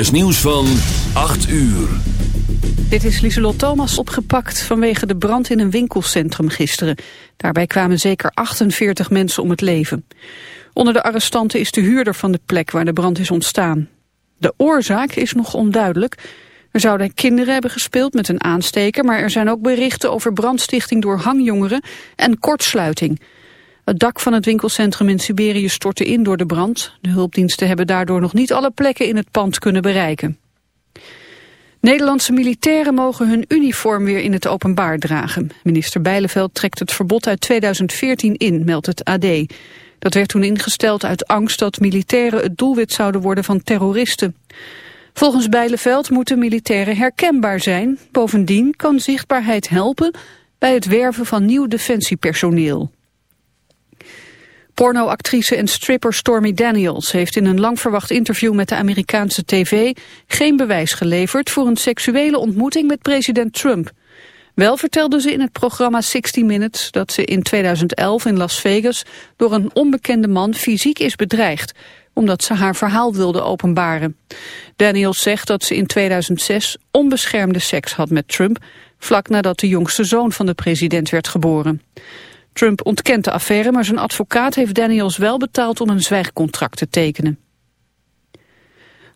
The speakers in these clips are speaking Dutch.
is nieuws van 8 uur. Dit is Lieselot Thomas opgepakt vanwege de brand in een winkelcentrum gisteren. Daarbij kwamen zeker 48 mensen om het leven. Onder de arrestanten is de huurder van de plek waar de brand is ontstaan. De oorzaak is nog onduidelijk. Er zouden kinderen hebben gespeeld met een aansteker... maar er zijn ook berichten over brandstichting door hangjongeren en kortsluiting... Het dak van het winkelcentrum in Siberië stortte in door de brand. De hulpdiensten hebben daardoor nog niet alle plekken in het pand kunnen bereiken. Nederlandse militairen mogen hun uniform weer in het openbaar dragen. Minister Bijleveld trekt het verbod uit 2014 in, meldt het AD. Dat werd toen ingesteld uit angst dat militairen het doelwit zouden worden van terroristen. Volgens Bijleveld moeten militairen herkenbaar zijn. Bovendien kan zichtbaarheid helpen bij het werven van nieuw defensiepersoneel. Pornoactrice en stripper Stormy Daniels heeft in een lang verwacht interview met de Amerikaanse tv geen bewijs geleverd voor een seksuele ontmoeting met president Trump. Wel vertelde ze in het programma 60 Minutes dat ze in 2011 in Las Vegas door een onbekende man fysiek is bedreigd, omdat ze haar verhaal wilde openbaren. Daniels zegt dat ze in 2006 onbeschermde seks had met Trump, vlak nadat de jongste zoon van de president werd geboren. Trump ontkent de affaire, maar zijn advocaat heeft Daniels wel betaald om een zwijgcontract te tekenen.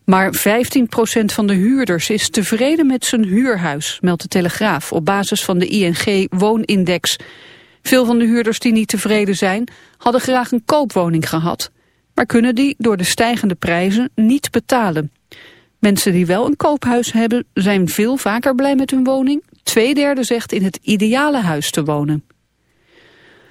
Maar 15% van de huurders is tevreden met zijn huurhuis, meldt de Telegraaf, op basis van de ING Woonindex. Veel van de huurders die niet tevreden zijn, hadden graag een koopwoning gehad, maar kunnen die door de stijgende prijzen niet betalen. Mensen die wel een koophuis hebben, zijn veel vaker blij met hun woning. Tweederde zegt in het ideale huis te wonen.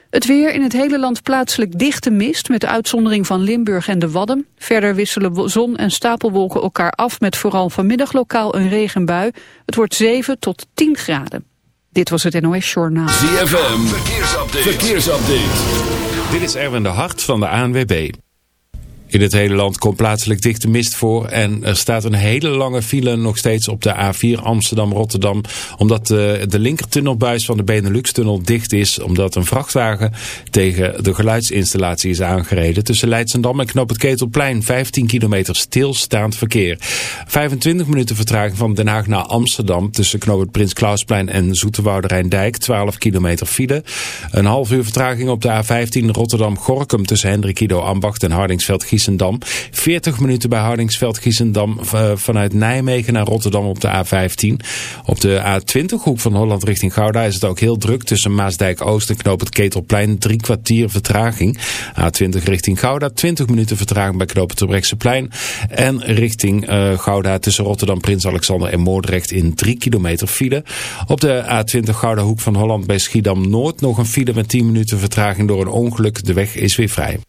Het weer in het hele land plaatselijk dichte mist... met de uitzondering van Limburg en de Wadden. Verder wisselen zon en stapelwolken elkaar af... met vooral vanmiddag lokaal een regenbui. Het wordt 7 tot 10 graden. Dit was het NOS Journaal. ZFM, verkeersupdate. verkeersupdate. Dit is Erwin de Hart van de ANWB. In het hele land komt plaatselijk dichte mist voor en er staat een hele lange file nog steeds op de A4 Amsterdam-Rotterdam. Omdat de, linkertunnelbuis van de Benelux-tunnel dicht is. Omdat een vrachtwagen tegen de geluidsinstallatie is aangereden. Tussen Leidsendam en Knoop het Ketelplein 15 kilometer stilstaand verkeer. 25 minuten vertraging van Den Haag naar Amsterdam tussen Knoop het Prins Klausplein en Zoeterwoude Rijndijk. 12 kilometer file. Een half uur vertraging op de A15 Rotterdam-Gorkum tussen Hendrik Ido Ambacht en Hardingsveld 40 minuten bij Hardingsveld-Giessendam eh, vanuit Nijmegen naar Rotterdam op de A15. Op de A20 hoek van Holland richting Gouda is het ook heel druk tussen Maasdijk-Oost en Knoop het Ketelplein. Drie kwartier vertraging. A20 richting Gouda, 20 minuten vertraging bij Knoop het plein En richting uh, Gouda tussen Rotterdam, Prins Alexander en Moordrecht in 3 kilometer file. Op de A20 Gouda hoek van Holland bij Schiedam-Noord nog een file met 10 minuten vertraging door een ongeluk. De weg is weer vrij.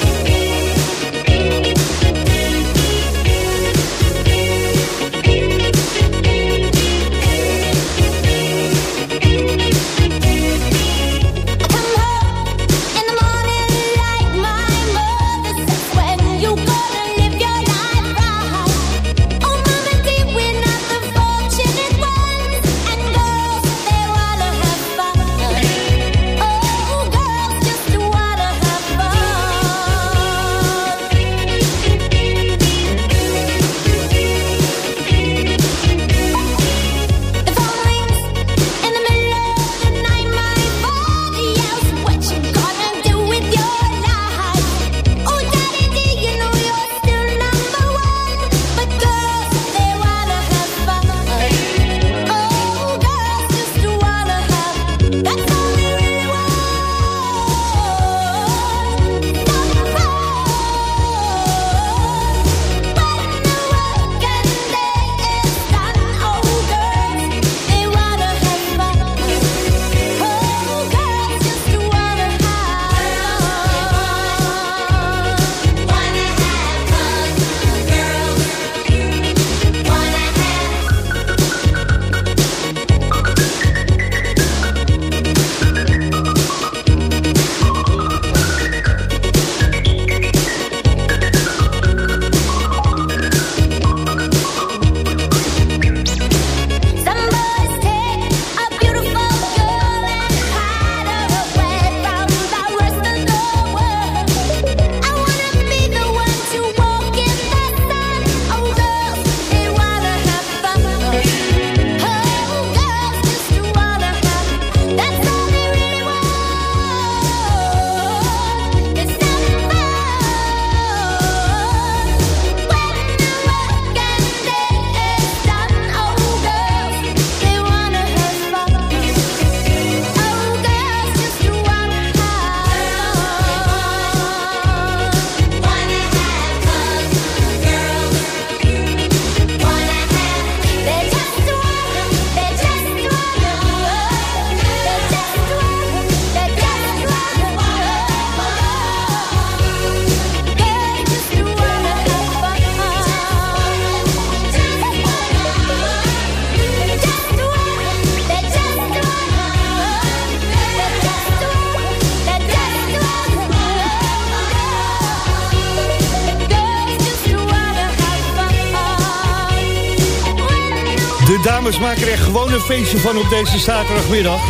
Maken er gewoon een feestje van op deze zaterdagmiddag.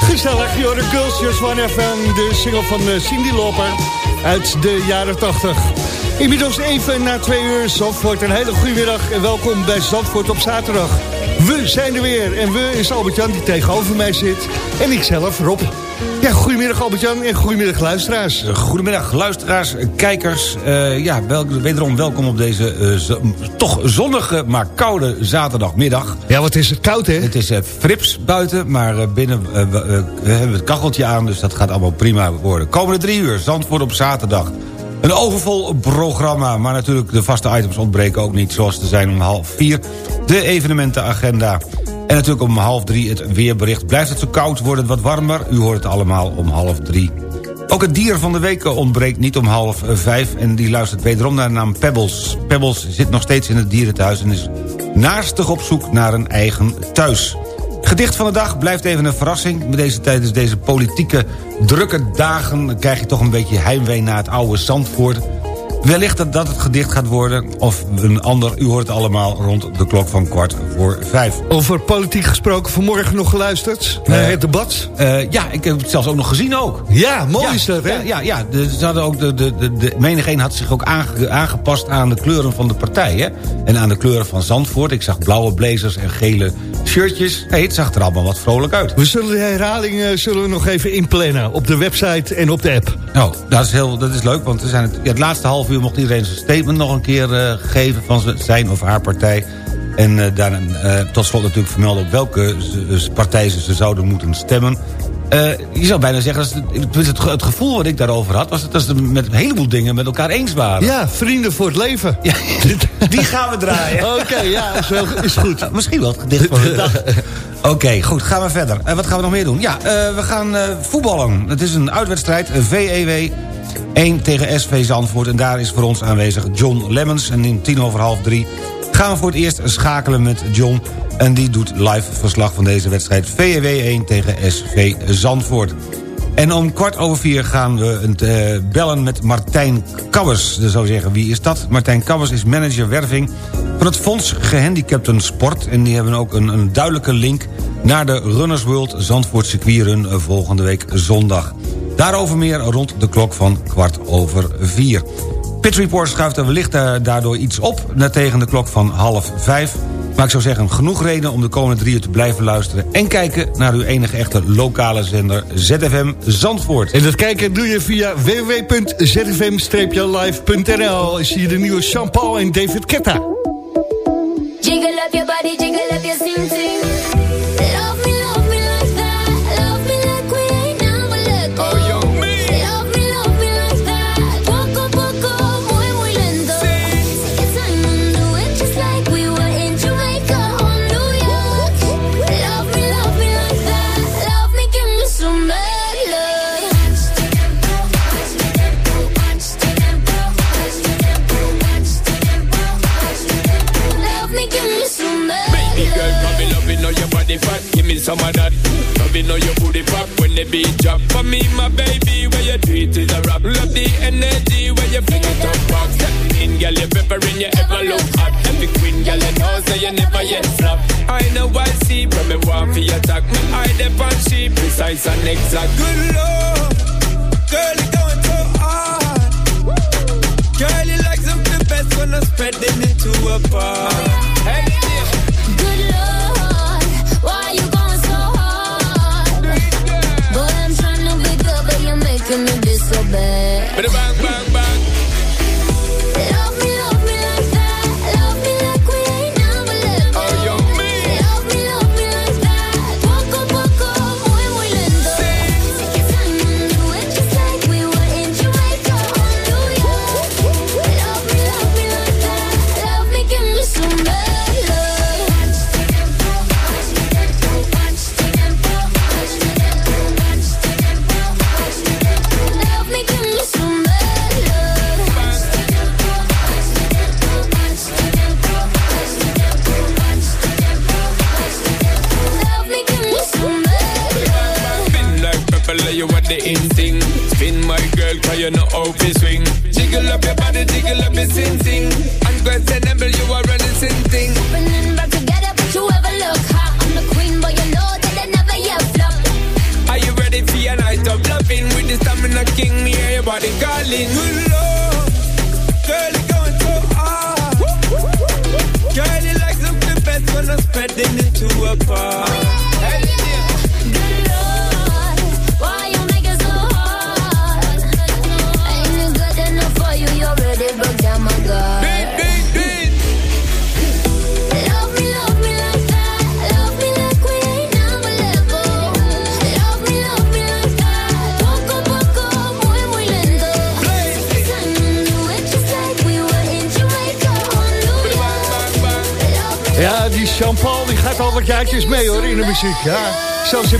Gezellig, joh, de Girls Just One FM, de single van eh, Cindy Loper uit de jaren 80. Inmiddels even na twee uur Zandvoort. Een hele goede middag en welkom bij Zandvoort op zaterdag. We zijn er weer en we is Albert-Jan die tegenover mij zit. En ikzelf, Rob. Ja, goedemiddag Albert-Jan en goedemiddag luisteraars. Goedemiddag luisteraars, kijkers. Eh, ja, wel, wederom welkom op deze eh, toch zonnige, maar koude zaterdagmiddag. Ja, wat is het koud, hè? Het is eh, frips buiten, maar eh, binnen eh, we, eh, we hebben het kacheltje aan... dus dat gaat allemaal prima worden. Komende drie uur, Zandvoort op zaterdag. Een overvol programma, maar natuurlijk de vaste items ontbreken ook niet... zoals te zijn om half vier, de evenementenagenda... En natuurlijk om half drie het weerbericht. Blijft het zo koud, wordt het wat warmer? U hoort het allemaal om half drie. Ook het dier van de week ontbreekt niet om half vijf... en die luistert wederom naar de naam Pebbles. Pebbles zit nog steeds in het dierenthuis... en is naastig op zoek naar een eigen thuis. Gedicht van de dag blijft even een verrassing. Met deze tijdens deze politieke drukke dagen... krijg je toch een beetje heimwee naar het oude Zandvoort... Wellicht dat dat het gedicht gaat worden, of een ander. U hoort het allemaal rond de klok van kwart voor vijf. Over politiek gesproken, vanmorgen nog geluisterd naar Eh, het debat. Eh, ja, ik heb het zelfs ook nog gezien ook. Ja, mooi ja, is dat, hè? Ja, ja, ja de, ze hadden ook de, de, de, de menigeen had zich ook aange- aangepast aan de kleuren van de partij. Hè? En aan de kleuren van Zandvoort. Ik zag blauwe blazers en gele shirtjes. Hey, het zag er allemaal wat vrolijk uit. We zullen de herhaling eh, zullen we nog even inplannen op de website en op de app. Nou, dat is, heel, dat is leuk, want we zijn het, ja, het laatste half uur mocht iedereen zijn statement nog een keer eh, geven van zijn of haar partij. En daarna eh, tot slot natuurlijk vermelden op welke partij ze zouden moeten stemmen. Eh, je zou bijna zeggen, het, het, gevoel wat ik daarover had... was dat ze het met een heleboel dingen met elkaar eens waren. Ja, vrienden voor het leven. Ja, die gaan we draaien. Oké, ja, is, wel, is goed. Misschien wel het gedicht van de dag. Oké, goed, gaan we verder. Eh, wat gaan we nog meer doen? Ja, eh, we gaan voetballen. Het is een uitwedstrijd, een VEW 1 tegen SV Zandvoort. En daar is voor ons aanwezig John Lemmens. En in tien over half drie gaan we voor het eerst schakelen met John. En die doet live verslag van deze wedstrijd VEW 1 tegen SV Zandvoort. En om kwart over vier gaan we eh, bellen met Martijn Kabbers. Dan zou zeggen, wie is dat? Martijn Kabbers is manager werving van het Fonds Gehandicapten Sport. En die hebben ook een, een duidelijke link naar de Runners World Zandvoort circuitrun eh, volgende week zondag. Daarover meer rond de klok van kwart over vier. Pit Report schuift er wellicht eh, daardoor iets op... naar tegen de klok van half vijf. Maar ik zou zeggen, genoeg reden om de komende drie uur te blijven luisteren... en kijken naar uw enige echte lokale zender ZFM Zandvoort. En dat kijken doe je via www.zfm-live.nl. Is hier de nieuwe Jean-Paul en David Ketta. Jiggle up your body, some of that. Love it, know your booty pop when the beat drop. For me, my baby, where you do is a rap. Love the energy where you fling it up back. Step in, girl, you're peppering, you ever look hot. Every queen, girl, you know, say you never yet flop. I know I see, but me want for your attack. Me eye dep on she precise and exact. Good lord, girl, you going so hard. Girl, you like something best when I'm spreading it to a bar.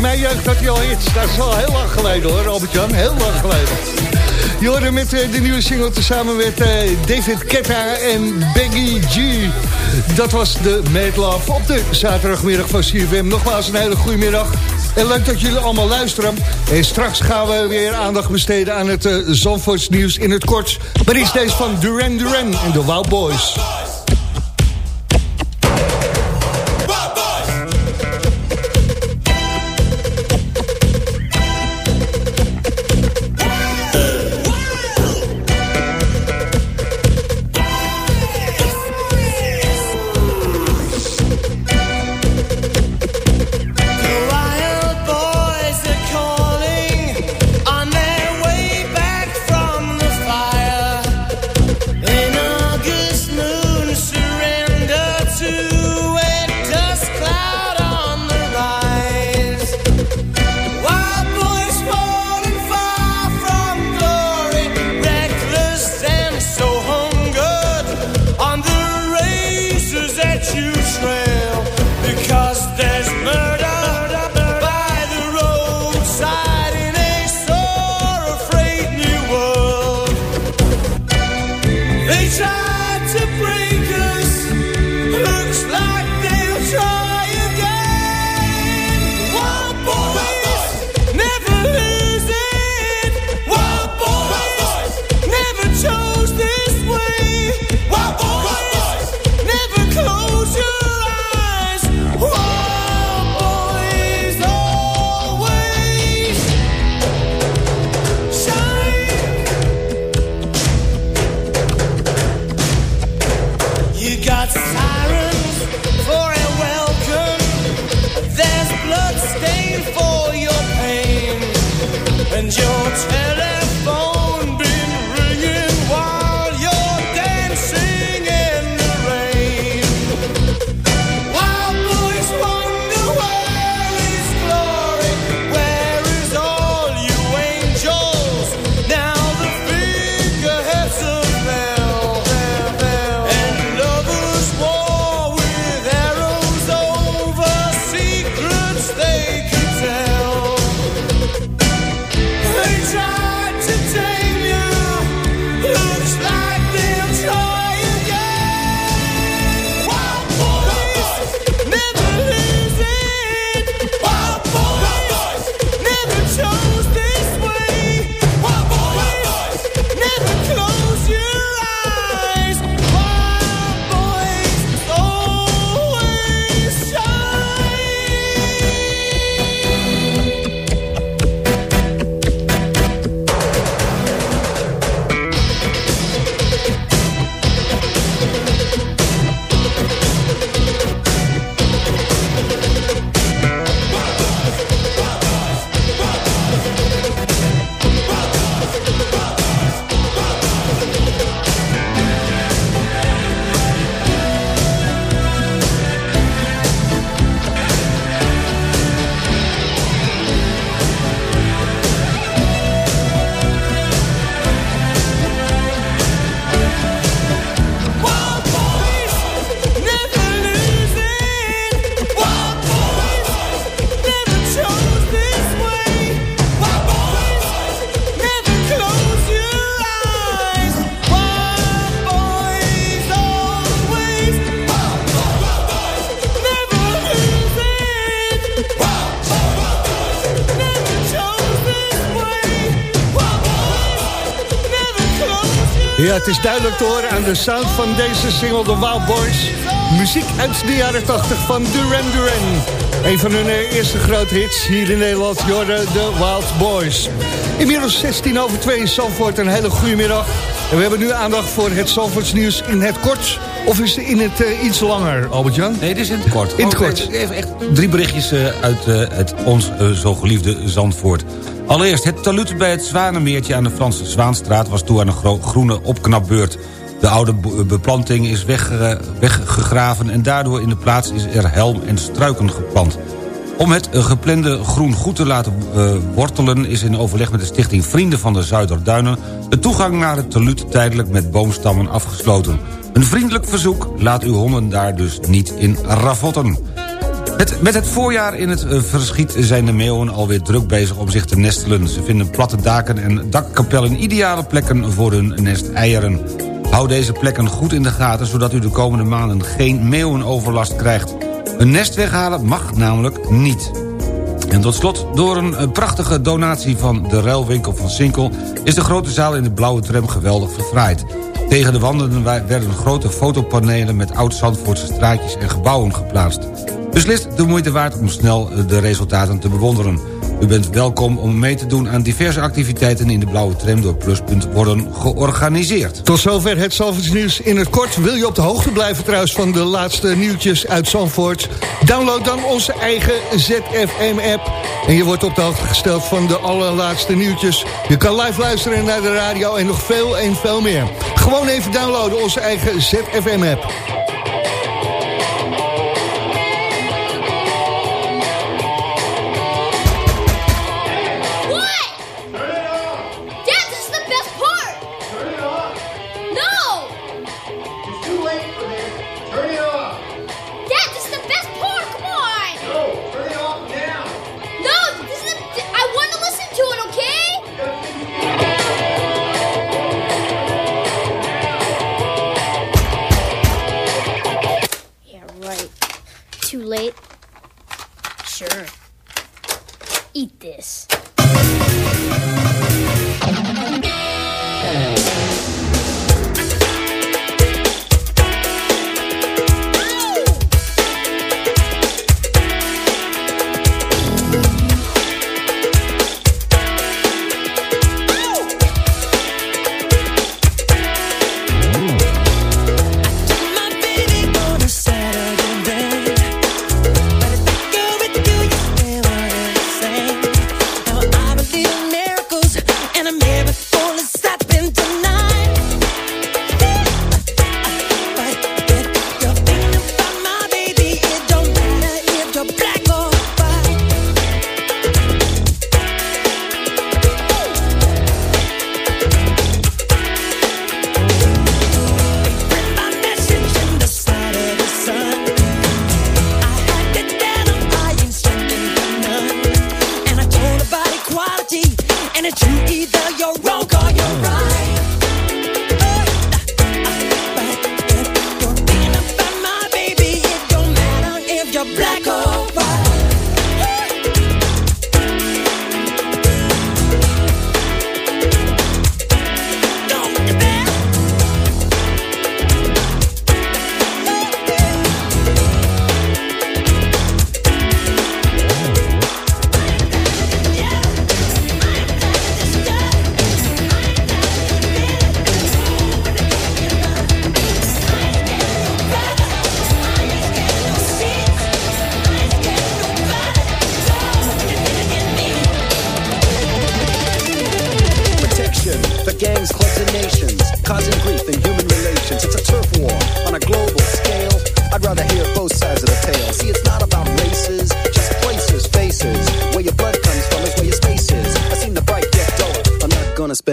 mij jeugd had hij al iets. Dat is al heel lang geleden hoor, Albert-Jan. Heel lang geleden. Je hoorde met eh, de nieuwe single tezamen met eh, David Ketta en Beggy G. Dat was de Made Love op de zaterdagmiddag van CFM. Nogmaals een hele goede middag. En leuk dat jullie allemaal luisteren. En straks gaan we weer aandacht besteden aan het uh, nieuws in het kort. Maar is deze van Duran Duran en de Wild Boys. Ja, het is duidelijk te horen aan de sound van deze single, The Wild Boys. Muziek uit de jaren 80 van Duran Duran. Een van hun eh, eerste grote hits hier in Nederland, Jorden, de Wild Boys. Inmiddels 16 over 2 in Zandvoort, een hele goede middag. En we hebben nu aandacht voor het Zandvoorts nieuws in het kort. Of is het in het eh, iets langer, Albert-Jan? Nee, dit is in het kort. In het Gewoon kort. Even, even echt drie berichtjes eh, uit eh, het ons zo geliefde Zandvoort. Allereerst, het talud bij het Zwanemeertje aan de Franse Zwaanstraat... was toe aan een gro- groene opknapbeurt. De oude be- beplanting is wegge- weggegraven... en daardoor in de plaats is er helm en struiken geplant. Om het geplande groen goed te laten eh, wortelen... is in overleg met de stichting Vrienden van de Zuiderduinen... de toegang naar het talud tijdelijk met boomstammen afgesloten. Een vriendelijk verzoek, laat uw honden daar dus niet in ravotten. Met het voorjaar in het eh, verschiet zijn de meeuwen alweer druk bezig om zich te nestelen. Ze vinden platte daken en dakkapellen ideale plekken voor hun nesteieren. Hou deze plekken goed in de gaten, zodat u de komende maanden geen meeuwenoverlast krijgt. Een nest weghalen mag namelijk niet. En tot slot, door een eh, prachtige donatie van de ruilwinkel van Sinkel... is de grote zaal in de blauwe tram geweldig verfraaid. Tegen de wanden wa- werden grote fotopanelen met oud-Zandvoortse straatjes en gebouwen geplaatst. Beslist de moeite waard om snel eh, de resultaten te bewonderen. U bent welkom om mee te doen aan diverse activiteiten in de blauwe tram... door Pluspunt worden georganiseerd. Tot zover het Zandvoorts nieuws in het kort. Wil je op de hoogte blijven trouwens van de laatste nieuwtjes uit Zandvoort? Download dan onze eigen ZFM-app. En je wordt op de hoogte gesteld van de allerlaatste nieuwtjes. Je kan live luisteren naar de radio en nog veel en veel meer. Gewoon even downloaden onze eigen ZFM-app. 注意的有我。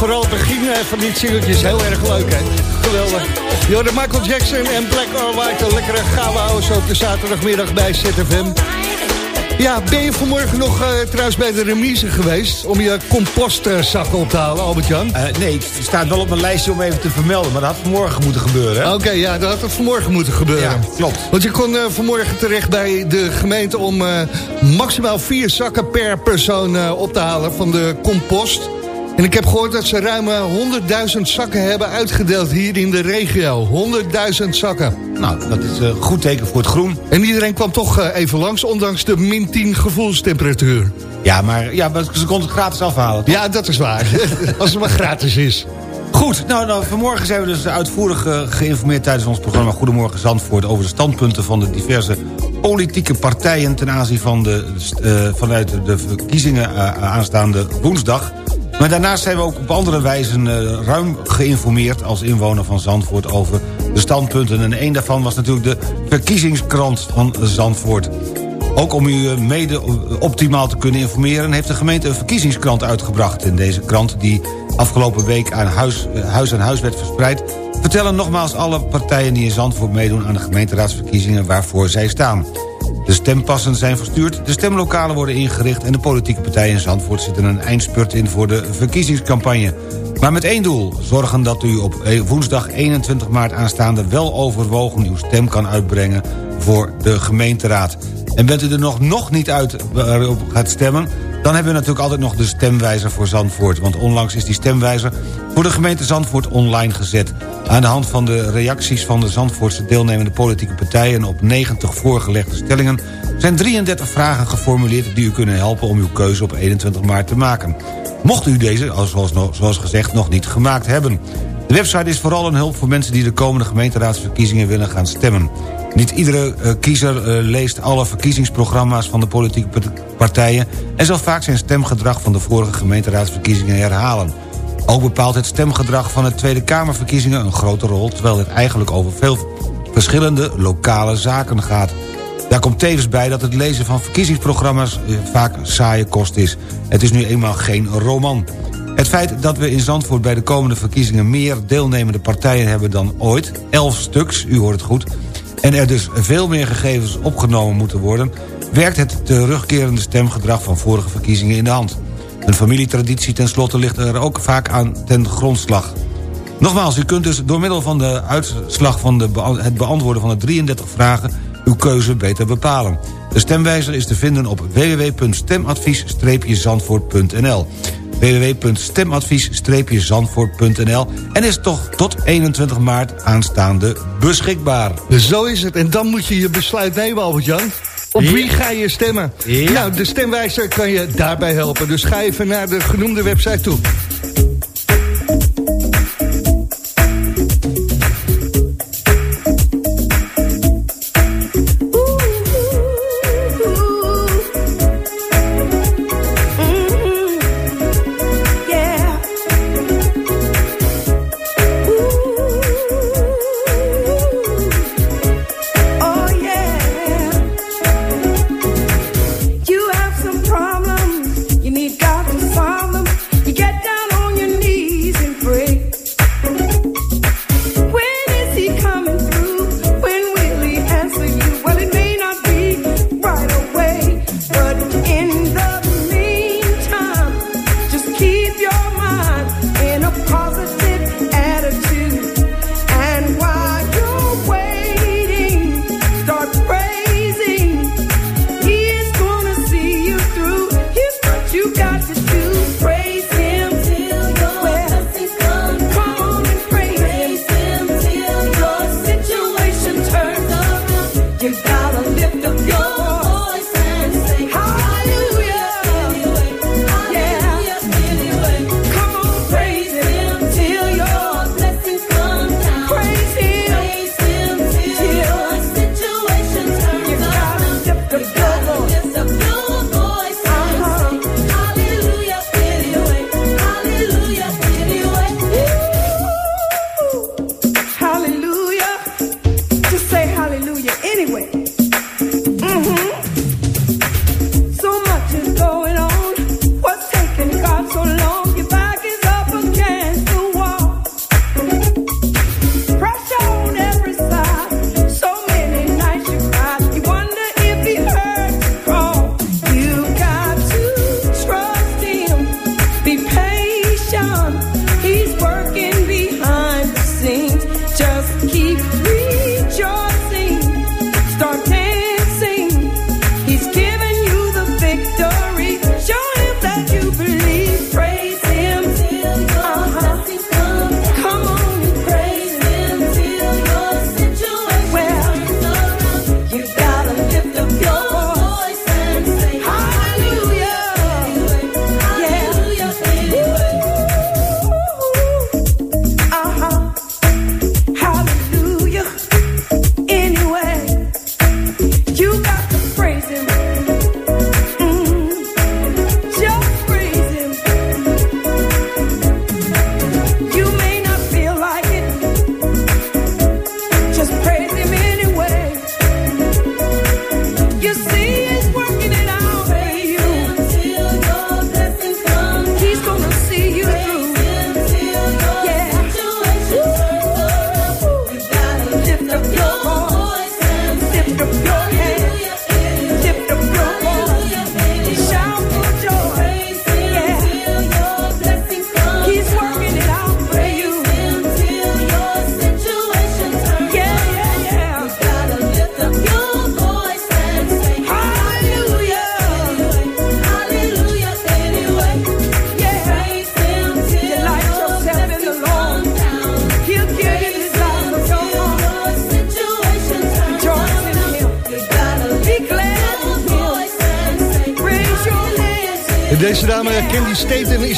vooral het begin van dit singeltje is heel erg leuk, hè? Geweldig. De Michael Jackson en Black or White, een lekkere gouden zo op de zaterdagmiddag bij ZFM. Ja, ben je vanmorgen nog eh, trouwens bij de remise geweest... om je compostzakken op te halen, Albert-Jan? Eh, nee, het staat wel op mijn lijstje om even te vermelden... maar dat had vanmorgen moeten gebeuren. Oké, ja, dat had vanmorgen moeten gebeuren. Ja, klopt. Want je kon eh, vanmorgen terecht bij de gemeente om maximaal vier zakken per persoon op te halen van de compost. En ik heb gehoord dat ze ruim eh, 100.000 zakken hebben uitgedeeld hier in de regio. 100.000 zakken. Nou, dat is een goed teken voor het groen. En iedereen kwam toch eh, even langs, ondanks de min 10 gevoelstemperatuur. Ja, maar, ja, maar ze konden het gratis afhalen. toch? Ja, dat is waar. Als het maar gratis is. Goed, nou, nou vanmorgen zijn we dus uitvoerig eh, geïnformeerd... tijdens ons programma Goedemorgen Zandvoort... over de standpunten van de diverse politieke partijen... ten aanzien van de, eh, vanuit de verkiezingen eh, aanstaande woensdag. Maar daarnaast zijn we ook op andere wijzen eh, ruim geïnformeerd... als inwoner van Zandvoort over de standpunten. En een daarvan was natuurlijk de verkiezingskrant van Zandvoort. Ook om u eh, mede optimaal te kunnen informeren... heeft de gemeente een verkiezingskrant uitgebracht. In deze krant, die afgelopen week aan eh, huis aan huis werd verspreid... vertellen nogmaals alle partijen die in Zandvoort meedoen... aan de gemeenteraadsverkiezingen waarvoor zij staan. De stempassen zijn verstuurd, de stemlokalen worden ingericht... en de politieke partijen in Zandvoort zitten een eindspurt in... voor de verkiezingscampagne. Maar met één doel, zorgen dat u op eh, woensdag 21 maart aanstaande... wel overwogen uw stem kan uitbrengen voor de gemeenteraad. En bent u er nog, nog niet uit gaat stemmen... dan hebben we natuurlijk altijd nog de stemwijzer voor Zandvoort. Want onlangs is die stemwijzer voor de gemeente Zandvoort online gezet. Aan de hand van de reacties van de Zandvoortse deelnemende politieke partijen... op 90 voorgelegde stellingen... zijn 33 vragen geformuleerd die u kunnen helpen om uw keuze op 21 maart te maken. Mocht u deze, als- zoals, zoals gezegd, nog niet gemaakt hebben... De website is vooral een hulp voor mensen die de komende gemeenteraadsverkiezingen willen gaan stemmen. Niet iedere eh, kiezer eh, leest alle verkiezingsprogramma's van de politieke part- partijen... en zal vaak zijn stemgedrag van de vorige gemeenteraadsverkiezingen herhalen. Ook bepaalt het stemgedrag van de Tweede Kamerverkiezingen een grote rol... terwijl het eigenlijk over veel verschillende lokale zaken gaat. Daar komt tevens bij dat het lezen van verkiezingsprogramma's eh, vaak saaie kost is. Het is nu eenmaal geen roman. Het feit dat we in Zandvoort bij de komende verkiezingen... meer deelnemende partijen hebben dan ooit, 11 stuks, u hoort het goed... en er dus veel meer gegevens opgenomen moeten worden... werkt het terugkerende stemgedrag van vorige verkiezingen in de hand. Een familietraditie tenslotte ligt er ook vaak aan ten grondslag. Nogmaals, u kunt dus door middel van de uitslag van de het beantwoorden van de 33 vragen... uw keuze beter bepalen. De stemwijzer is te vinden op www.stemadvies-zandvoort.nl www.stemadvies-zandvoort.nl en is toch tot 21 maart aanstaande beschikbaar. Zo is het. En dan moet je je besluit nemen, Albert-Jan. Op wie ga je stemmen? Ja. Nou, de stemwijzer kan je daarbij helpen. Dus ga even naar de genoemde website toe.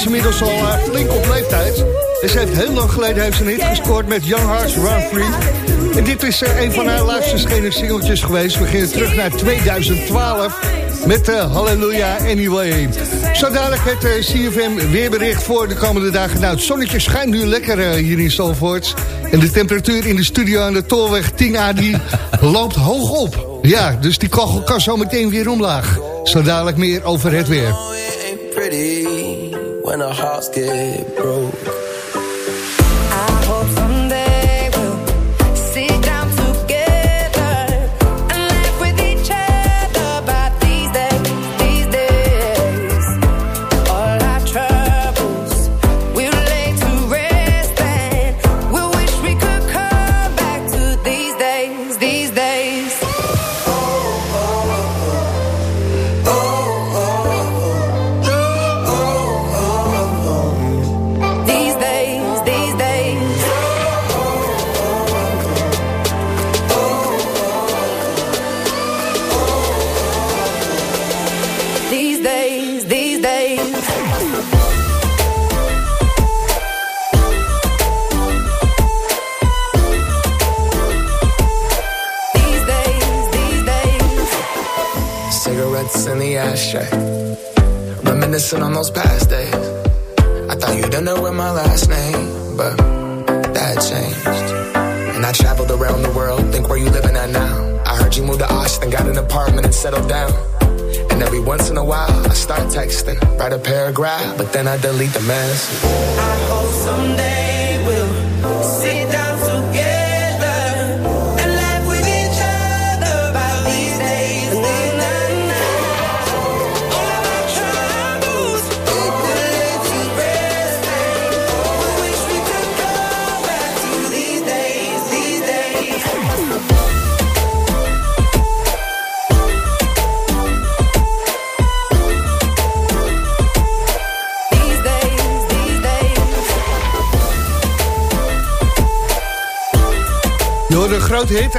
Is inmiddels al eh, flink op leeftijd. En ze heeft heel lang geleden heeft ze een hit gescoord met Young Hearts Run Free. En dit is eh, een van haar laatste verschenen singeltjes geweest. We beginnen terug naar 2012 met eh, Hallelujah Anyway. Zo dadelijk het eh, CFM weerbericht voor de komende dagen. Nou, het zonnetje schijnt nu lekker hier in Zalvoort. En de temperatuur in de studio aan de Tolweg 10A die loopt hoog op. Ja, dus die kachel kan zo meteen weer omlaag. Zo dadelijk meer over het weer. Our hearts get broke.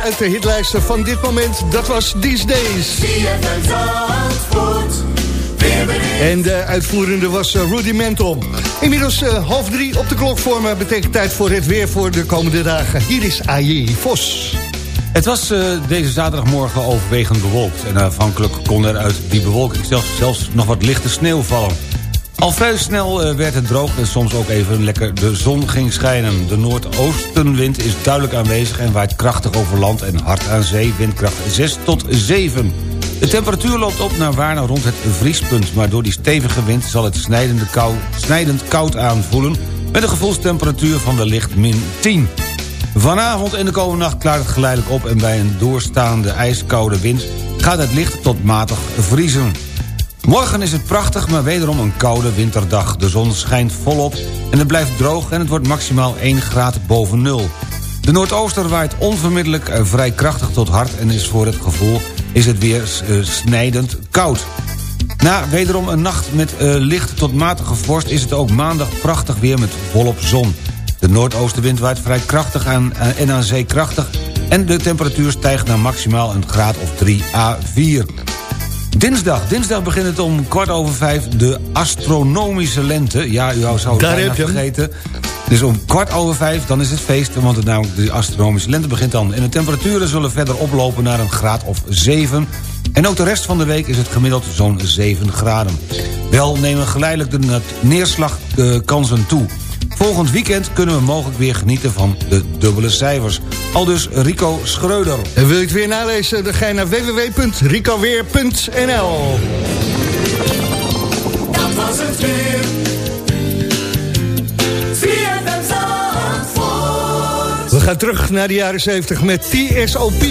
Uit de hitlijsten van dit moment. Dat was These Days. En de uitvoerende was eh, Rudy Menton. Inmiddels eh, half drie op de klok voor me. Betekent tijd voor het weer voor de komende dagen. Hier is A.J. Vos. Het was eh, deze zaterdagmorgen overwegend bewolkt... en afhankelijk kon er uit die bewolking zelfs, zelfs nog wat lichte sneeuw vallen. Al vrij snel eh, werd het droog en soms ook even lekker de zon ging schijnen. De noordoostenwind is duidelijk aanwezig en waait krachtig over land en hard aan zee, windkracht 6 tot 7. De temperatuur loopt op naar waarne rond het vriespunt... maar door die stevige wind zal het snijdende kou, snijdend koud aanvoelen... met een gevoelstemperatuur van wellicht min 10. Vanavond en de komende nacht klaart het geleidelijk op... en bij een doorstaande ijskoude wind gaat het licht tot matig vriezen. Morgen is het prachtig, maar wederom een koude winterdag. De zon schijnt volop en het blijft droog... en het wordt maximaal 1 graad boven nul. De noordooster waait onvermiddelijk eh, vrij krachtig tot hard... en is voor het gevoel is het weer eh, snijdend koud. Na wederom een nacht met eh, licht tot matige vorst... is het ook maandag prachtig weer met volop zon. De noordoostenwind waait vrij krachtig en aan zee krachtig... en de temperatuur stijgt naar maximaal een graad of 3 à 4. Dinsdag. Dinsdag begint het om kwart over vijf de astronomische lente. Ja, u zou het Daar bijna vergeten. Dus om kwart over vijf, dan is het feest. Want het, namelijk de astronomische lente begint dan. En de temperaturen zullen verder oplopen naar een graad of 7. En ook de rest van de week is het gemiddeld zo'n 7 graden. Wel nemen geleidelijk de neerslagkansen toe. Volgend weekend kunnen we mogelijk weer genieten van de dubbele cijfers. Al dus Rico Schreuder. En wil je het weer nalezen, dan ga je naar www.ricoweer.nl Dat was het weer. We gaan terug naar de jaren 70 met TSOP.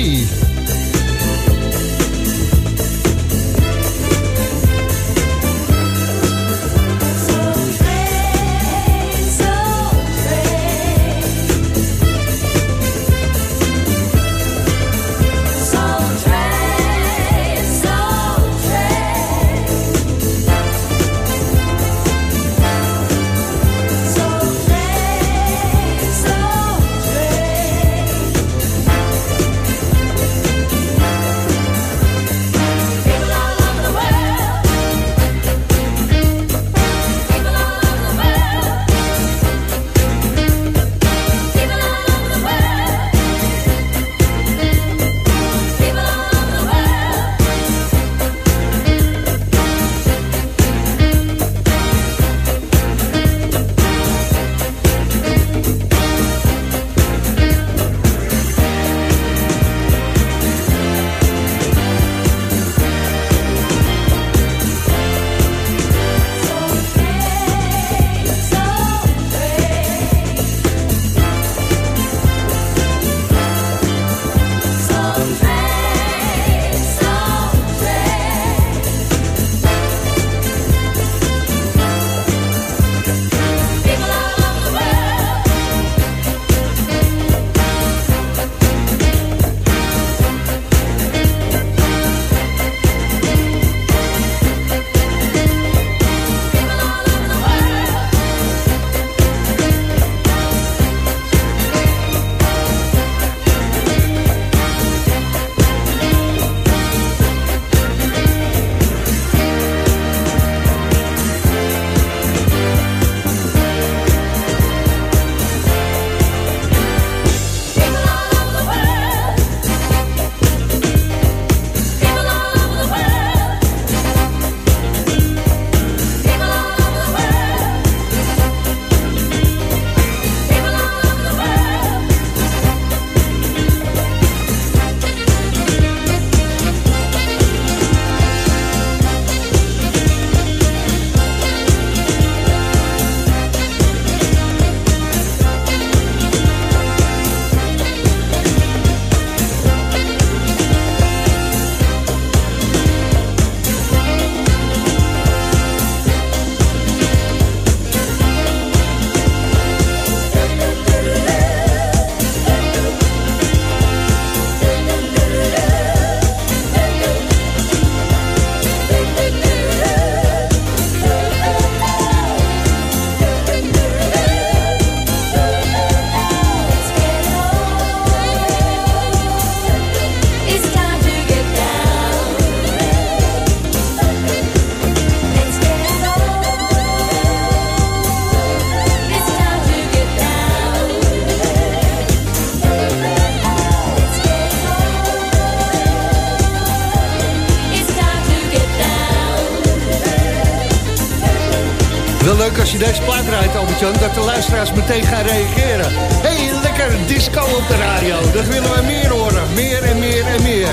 Dat de luisteraars meteen gaan reageren. hey, lekker disco op de radio. Dat willen we meer horen. Meer en meer en meer.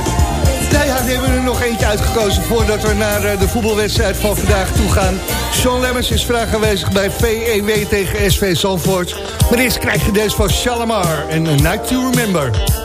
Nou ja, we er nog eentje uitgekozen voordat we naar eh, de voetbalwedstrijd van vandaag toe gaan. Sean Lemmers is vandaag aanwezig bij VEW tegen SV Zandvoort. Maar eerst krijg je deze van Shalimar en A Night to Remember.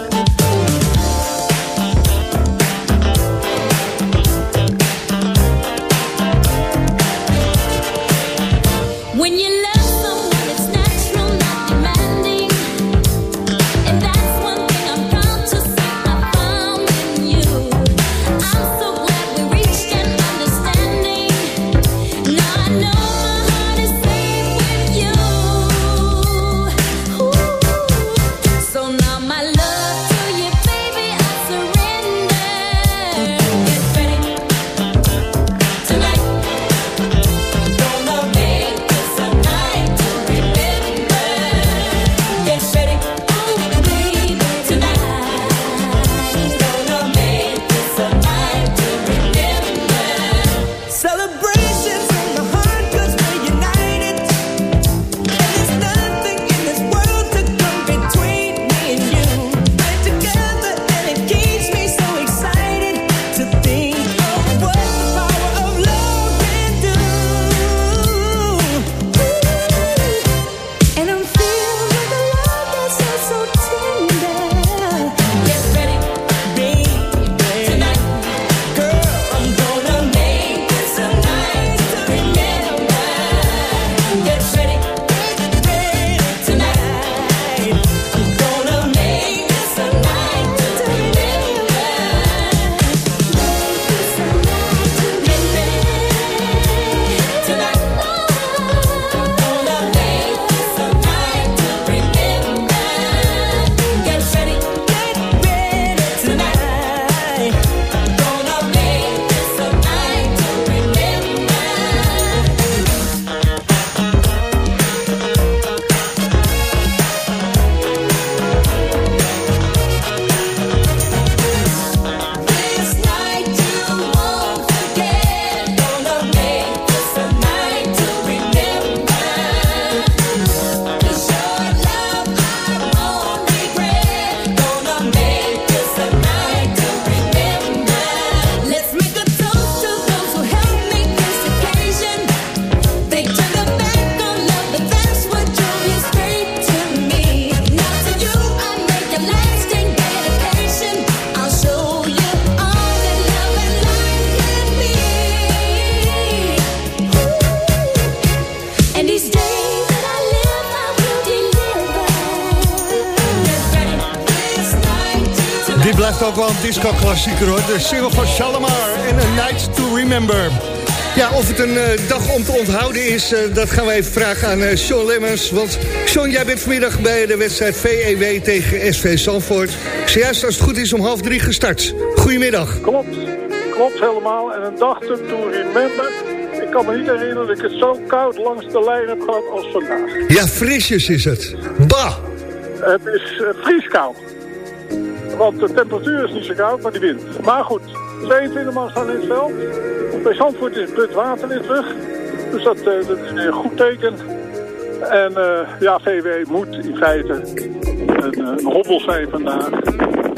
Disco-klassieker hoor. De single van Shalimar en A Night to Remember. Ja, of het een eh, dag om te onthouden is, eh, dat gaan we even vragen aan eh, Sean Lemmers. Want Sean, jij bent vanmiddag bij de wedstrijd VEW tegen SV Zandvoort. Zojuist als het goed is om half drie gestart. Goedemiddag. Klopt, klopt helemaal. En een dag to remember. Ik kan me niet herinneren dat ik het zo koud langs de lijn heb gehad als vandaag. Ja, frisjes is het. Bah! Het is vrieskoud. Want de temperatuur is niet zo koud, maar die wind. Maar goed, 22 man staan in het veld. Bij Zandvoort is het water weer terug. Dus dat, eh, dat is een goed teken. En eh, ja, VW moet in feite een, eh, een hobbel zijn vandaag.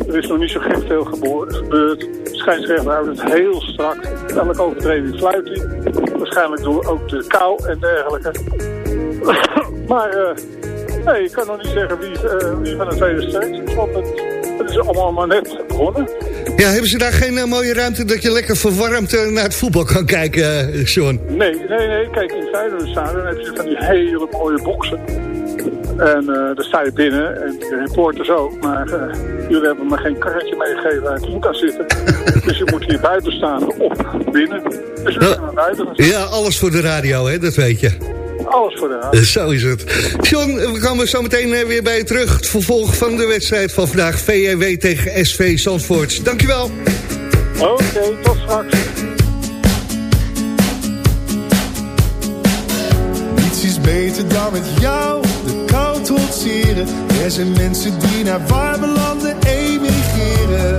Er is nog niet zo gek veel gebeurd. Scheidsrechter houdt het heel strak. Elke overtreding fluit hij. Waarschijnlijk door ook de kou en dergelijke. maar eh, nee, ik kan nog niet zeggen wie, van de tweede steeds. Want het is allemaal maar net begonnen. Ja, hebben ze daar geen eh, mooie ruimte dat je lekker verwarmd eh, naar het voetbal kan kijken, eh, Sean? Nee, nee, nee. Kijk, in Feyenoord stadion heb je van die hele mooie boksen. En eh daar sta je binnen en de reporters ook. Maar eh, jullie hebben me geen karretje meegegeven waar ik in kan zitten. dus je moet hier buiten staan of binnen. Dus we zijn naar buiten. Ja, alles voor de radio, hè, dat weet je. Alles voor de. Eh, Zo is het. John, we komen zo meteen eh, weer bij je terug. Het vervolg van de wedstrijd van vandaag. VW tegen SV Zandvoort. Dankjewel. Oké, tot straks. Niets is beter dan met jou de kou trotseren. Er zijn mensen die naar warme landen emigreren.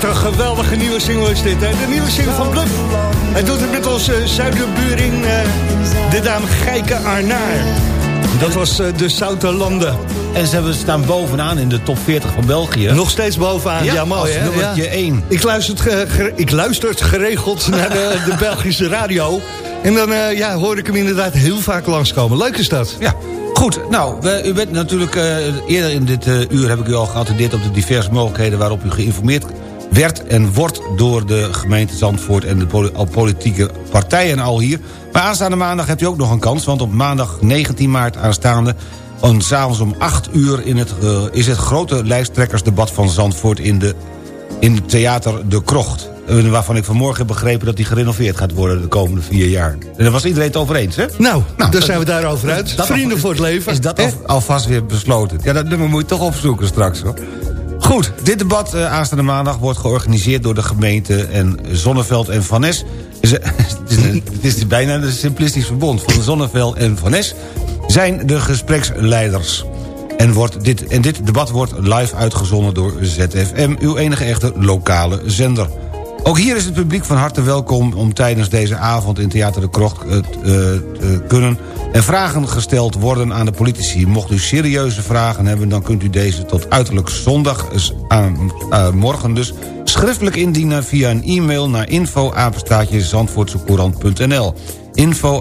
Wat een geweldige nieuwe single is dit, hè? De nieuwe single van Bluff. Hij doet het met onze zuiderburing, eh, de dame Geike Arnaar. Dat was eh, de Zouterlanden. En ze hebben staan bovenaan in de top 40 van België. Nog steeds bovenaan, ja, mooi als hè? nummertje Ja. 1. Ik luister, ge- ik luister geregeld naar de, de Belgische radio. En dan eh, ja, hoor ik hem inderdaad heel vaak langskomen. Leuk is dat. Ja, goed. Nou, we- u bent natuurlijk eh, eerder in dit eh, uur heb ik u al geattendeerd op de diverse mogelijkheden waarop u geïnformeerd werd en wordt door de gemeente Zandvoort en de politieke partijen al hier. Maar aanstaande maandag hebt u ook nog een kans, want op maandag 19 maart aanstaande s'avonds om 8 uur in het, eh, is het grote lijsttrekkersdebat van Zandvoort in, de, in het theater De Krocht. Eh, Waarvan ik vanmorgen heb begrepen dat die gerenoveerd gaat worden de komende vier jaar. En daar was iedereen het over eens, hè? Nou, daar dat- zijn we daarover uit. Vrienden voor het leven. Is dat al, alvast weer besloten? Ja, dat nummer moet je toch opzoeken straks, hoor. Goed, dit debat eh, aanstaande maandag wordt georganiseerd door de gemeente... en Zonneveld en Van. Is, het, is bijna een simplistisch verbond. Van Zonneveld en Van Nes zijn de gespreksleiders. En, wordt dit, en dit debat wordt live uitgezonden door ZFM... uw enige echte lokale zender. Ook hier is het publiek van harte welkom om tijdens deze avond in Theater de Krocht eh, eh, te kunnen en vragen gesteld worden aan de politici. Mocht u serieuze vragen hebben, dan kunt u deze tot uiterlijk zondag aan, eh, morgen dus schriftelijk indienen via een e-mail naar info zandvoortsecourant.nl info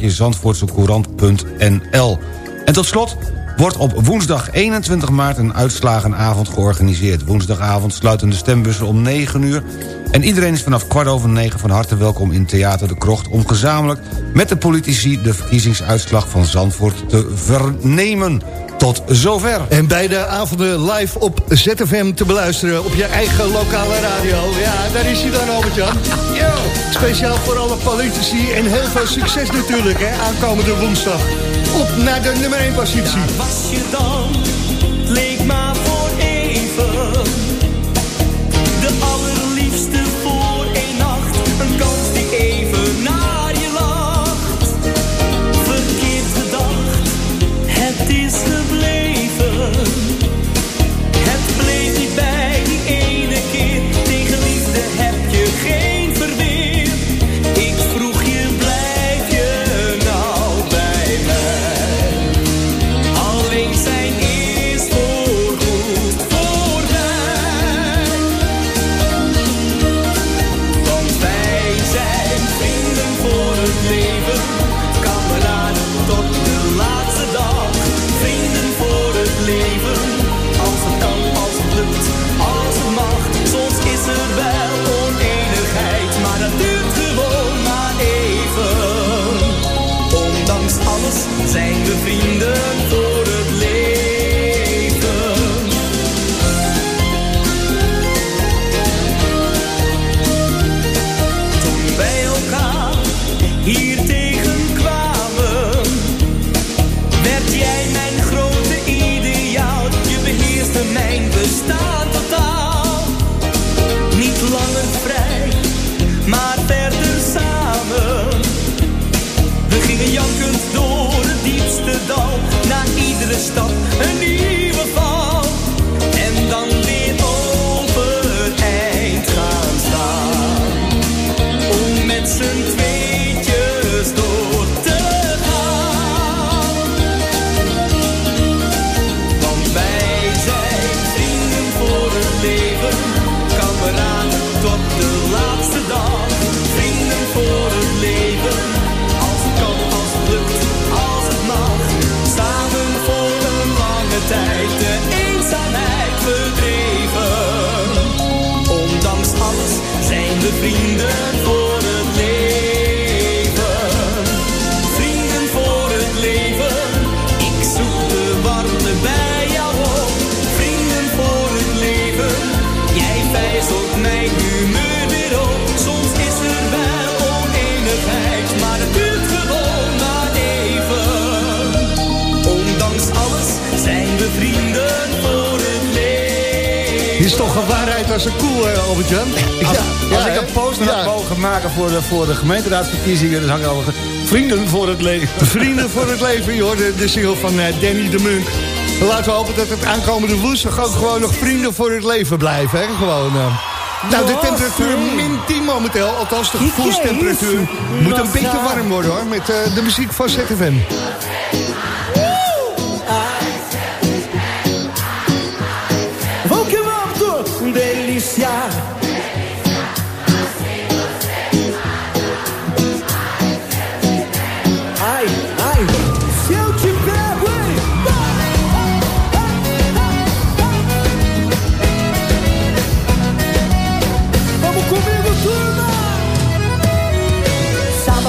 zandvoortsecourant.nl En tot slot wordt op woensdag 21 maart een uitslagenavond georganiseerd. Woensdagavond sluiten de stembussen om 9 uur... en iedereen is vanaf kwart over 9 van harte welkom in Theater de Krocht... om gezamenlijk met de politici de verkiezingsuitslag van Zandvoort te vernemen. Tot zover. En bij de avonden live op ZFM te beluisteren op je eigen lokale radio. Ja, daar is hij dan, Albert-Jan. Yo. Speciaal voor alle politici en heel veel succes natuurlijk, hè, aankomende woensdag. Op naar de nummer 1 positie. was je dan? Gemeenteraadsverkiezingen... had ik al vrienden voor het leven. Vrienden voor het leven, je hoorde de single van eh, Danny de Munk. Laten we hopen dat het aankomende woensdag ook gewoon nog vrienden voor het leven blijven. Hè? Gewoon, eh. Nou, de temperatuur min 10 momenteel, althans de gevoelstemperatuur. Moet een beetje warm worden hoor, met eh, de muziek van ZFM.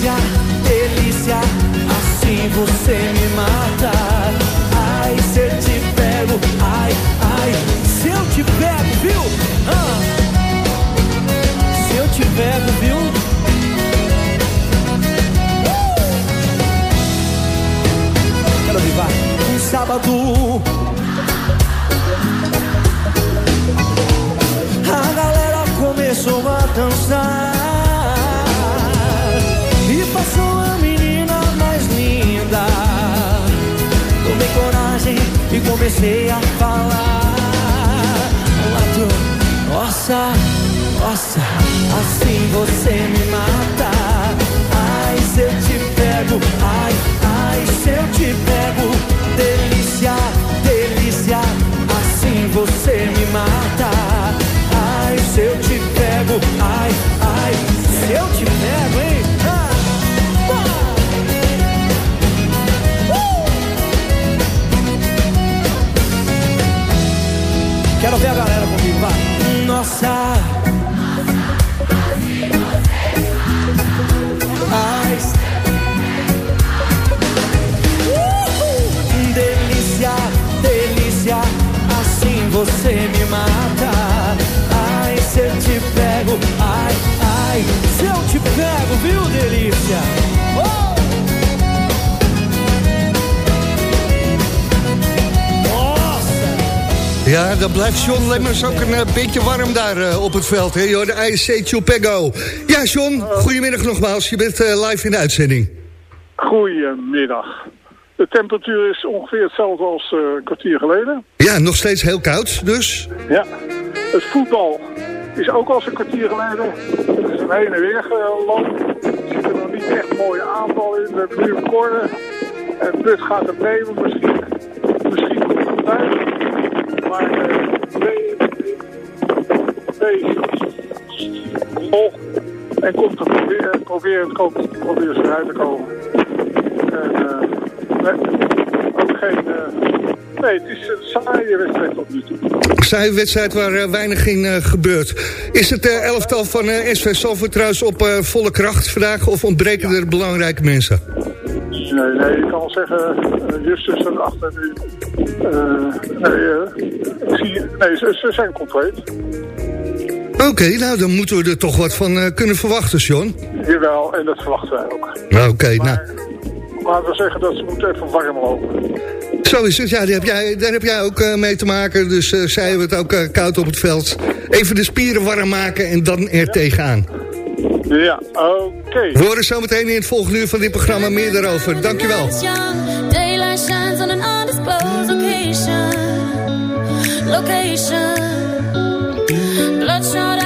delícia, assim você me mata. Ai, se eu te pego, ai, ai, se eu te pego, viu? Ah. Se eu te pego, viu? Quero vivar um sábado. A galera começou a dançar Tomei coragem e comecei a falar. Lá do, nossa, nossa, assim você me mata. Ai, se eu te pego, ai, ai, se eu te pego, delícia, delícia, assim você me mata. Ai, se eu te pego, ai, ai, se eu te pego, hein? Quero ver a galera comigo, vai. Nossa. Ai. Delícia, delícia, assim você me mata. Ai, se eu te pego, ai, ai, Ja, dan blijft John Lemmers ook een eh, beetje warm daar eh, op het veld. Hè? Joh, de IC Chupego. Ja, John, goedemiddag nogmaals. Je bent eh, live in de uitzending. Goedemiddag. De temperatuur is ongeveer hetzelfde als een kwartier geleden. Ja, nog steeds heel koud, dus. Ja. Het voetbal is ook als een kwartier geleden. Het is een heen en weer gelopen. Er zit er nog niet echt mooie aanval in. We hebben nu een corner. En But gaat hem nemen. Misschien, misschien niet nee, Vol. En komt er proberen, proberen, komt, proberen ze eruit te komen. En, eh, nee, ook geen... eh, nee, het is een saaie wedstrijd tot nu toe. Saaie wedstrijd waar eh, weinig in eh, gebeurt. Is het eh, elftal van eh, SV Salford trouwens op eh, volle kracht vandaag... of ontbreken er belangrijke mensen? Nee, nee, ik kan wel zeggen, uh, Justus erachter nu. Eh, nee, eh, zie, nee ze, ze zijn compleet. Oké, nou dan moeten we er toch wat van eh, kunnen verwachten, John. Jawel, en dat verwachten wij ook. Nou, Oké, nou. Laten we zeggen dat ze moeten even warm lopen. Zo is het, ja, daar heb jij, daar heb jij ook eh, mee te maken. Dus eh zij hebben het ook koud op het veld. Even de spieren warm maken en dan er tegenaan. Ja, oké. We horen zometeen in het volgende uur van dit programma meer daarover. Dankjewel. Daylight shines on an undisclosed location. Location. touch on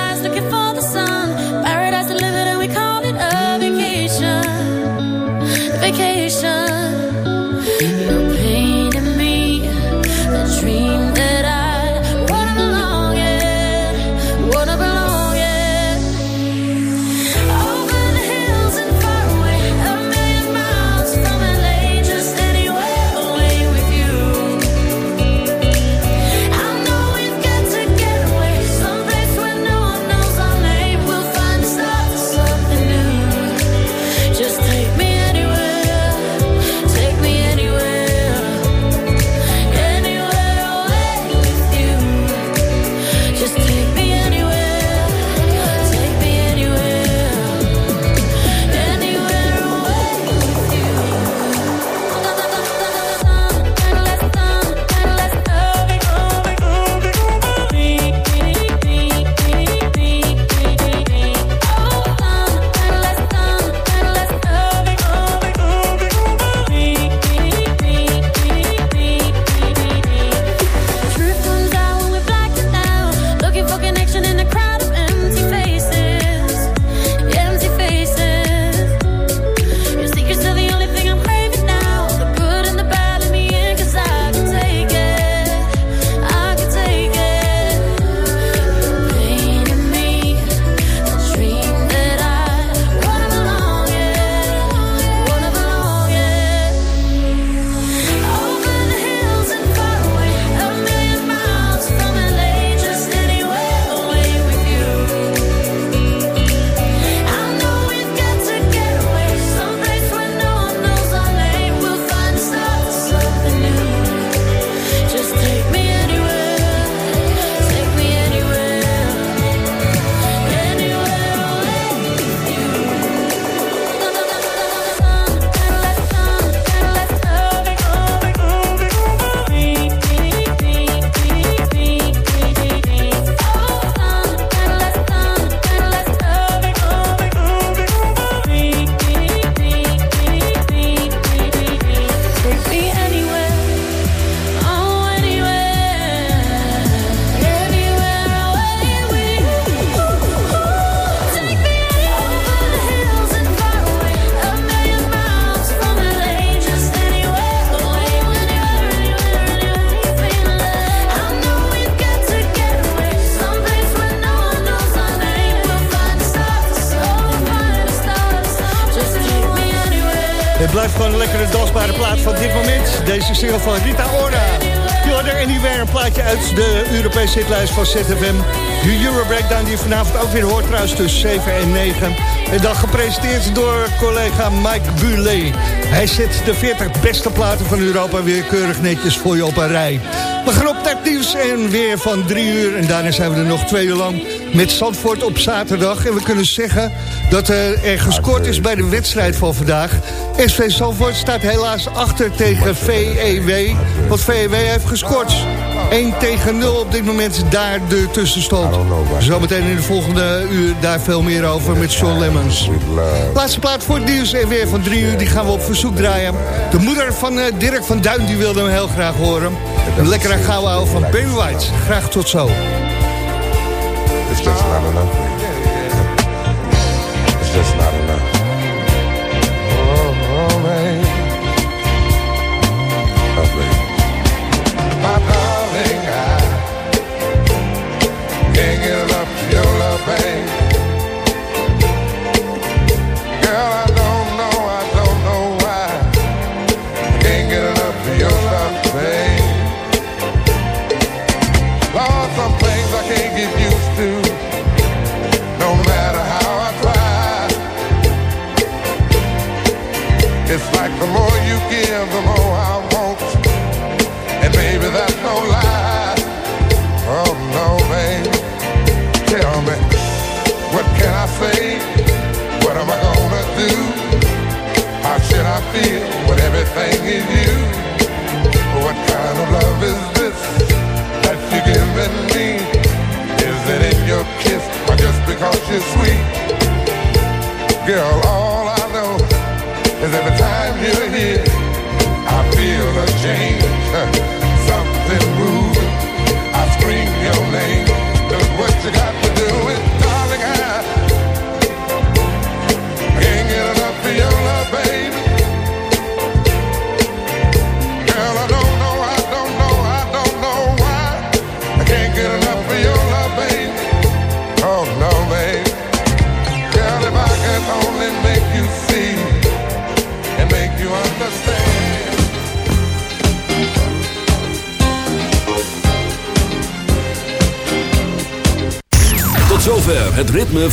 hitlijst van ZFM. De Euro Breakdown die vanavond ook weer hoort trouwens tussen 7 en 9. En dan gepresenteerd door collega Mike Bulet. Hij zet de 40 beste platen van Europa weer keurig netjes voor je op een rij. We gaan op nieuws en weer van drie uur. En daarna zijn we er nog twee uur lang met Zandvoort op zaterdag. En we kunnen zeggen dat er gescoord is bij de wedstrijd van vandaag. SV Zandvoort staat helaas achter tegen VEW. Want VEW heeft gescoord. 1 tegen 0 op dit moment daar de tussenstand. Zometeen in de volgende uur daar veel meer over met Sean Lemmens. Laatste plaat voor het nieuws en weer van drie uur. Die gaan we op verzoek draaien. De moeder van eh, Dirk van Duin die wilde hem heel graag horen. Een lekkere gouden ouwe van Barry White. Graag tot zo.